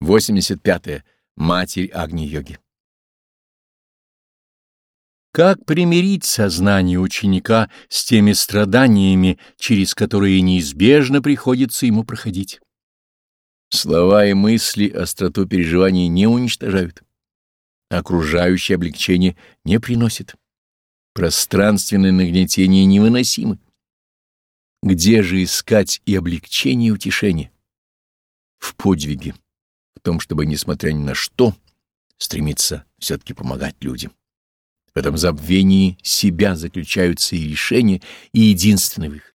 85. -е. Матерь Агни-йоги. Как примирить сознание ученика с теми страданиями, через которые неизбежно приходится ему проходить? Слова и мысли остроту переживаний не уничтожают. Окружающее облегчение не приносит. Пространственное нагнетение невыносимо. Где же искать и облегчение, и утешение? В подвиге в том, чтобы, несмотря ни на что, стремиться все-таки помогать людям. В этом забвении себя заключаются и решения, и единственный выход.